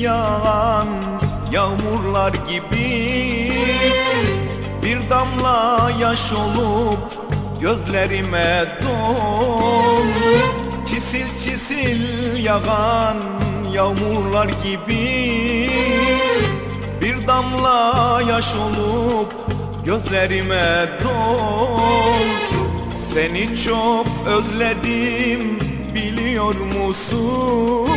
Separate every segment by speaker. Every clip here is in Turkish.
Speaker 1: yağan yağmurlar gibi. Bir damla yaş olup gözlerime dol Çisil çisil yağan yağmurlar gibi. Bir damla yaş olup gözlerime dol Seni çok özledim biliyor musun?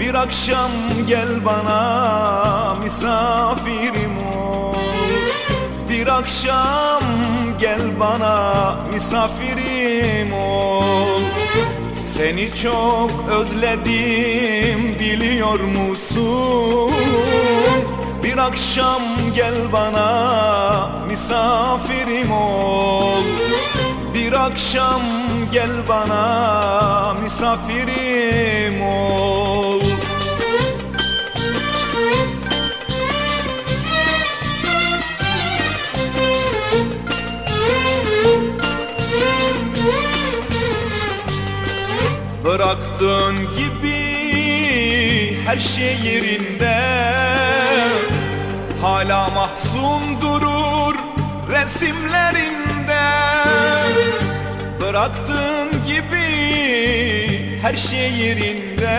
Speaker 1: Bir akşam gel bana misafirim ol. Bir akşam gel bana misafirim ol. Seni çok özledim biliyor musun? Bir akşam gel bana misafirim ol. Bir akşam gel bana misafirim ol Bıraktığın gibi her şey yerinde. Hala mahzun durur resimlerinde. Bıraktığın gibi her şey yerinde.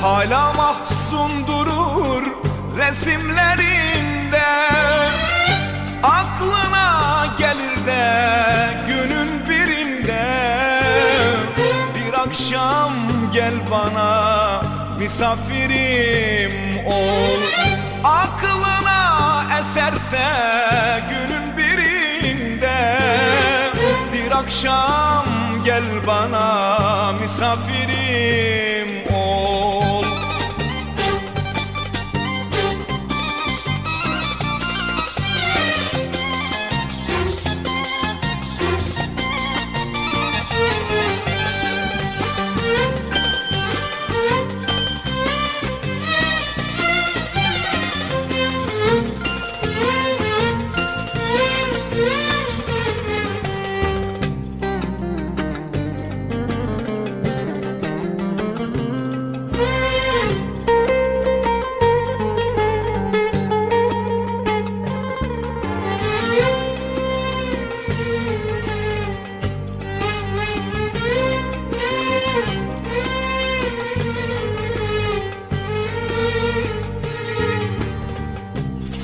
Speaker 1: Hala mahzun durur resimlerinde akşam gel bana misafirim ol. Aklına eserse günün birinde Bir akşam gel bana misafirim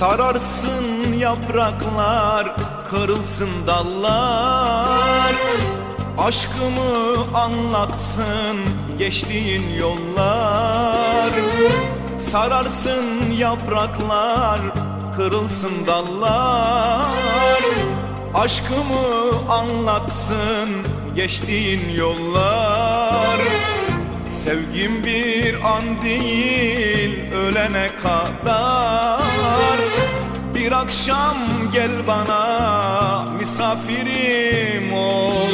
Speaker 1: Sararsın yapraklar, kırılsın dallar. Aşkımı anlatsın geçtiğin yollar. Sararsın yapraklar, kırılsın dallar. Aşkımı anlatsın geçtiğin yollar Sevgim bir an değil ölene kadar. Bir akşam gel bana misafirim ol.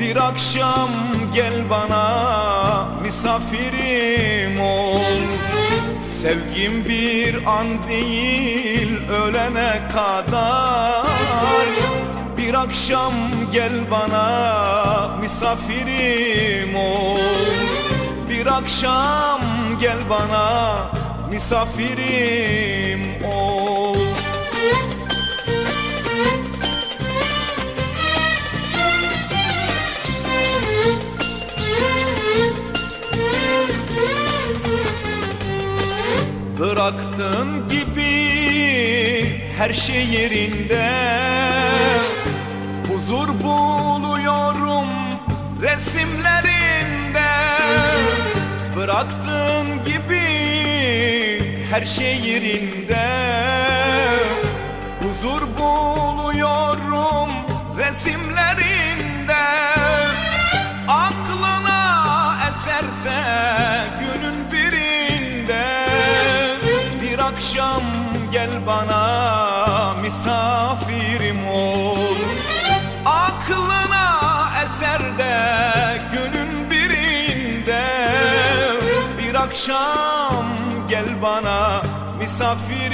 Speaker 1: Bir akşam gel bana misafirim ol. Sevgim bir an değil ölene kadar. Bir akşam gel bana misafirim ol akşam gel bana misafirim ol. Bıraktığın gibi her şey yerinde. Huzur buluyorum resimlerinde Bıraktığın gibi her şey yerinde. Huzur buluyorum resimlerinde. Aklına eserse günün birinde. Bir akşam gel bana misafirim ol akşam. Gel bana misafirim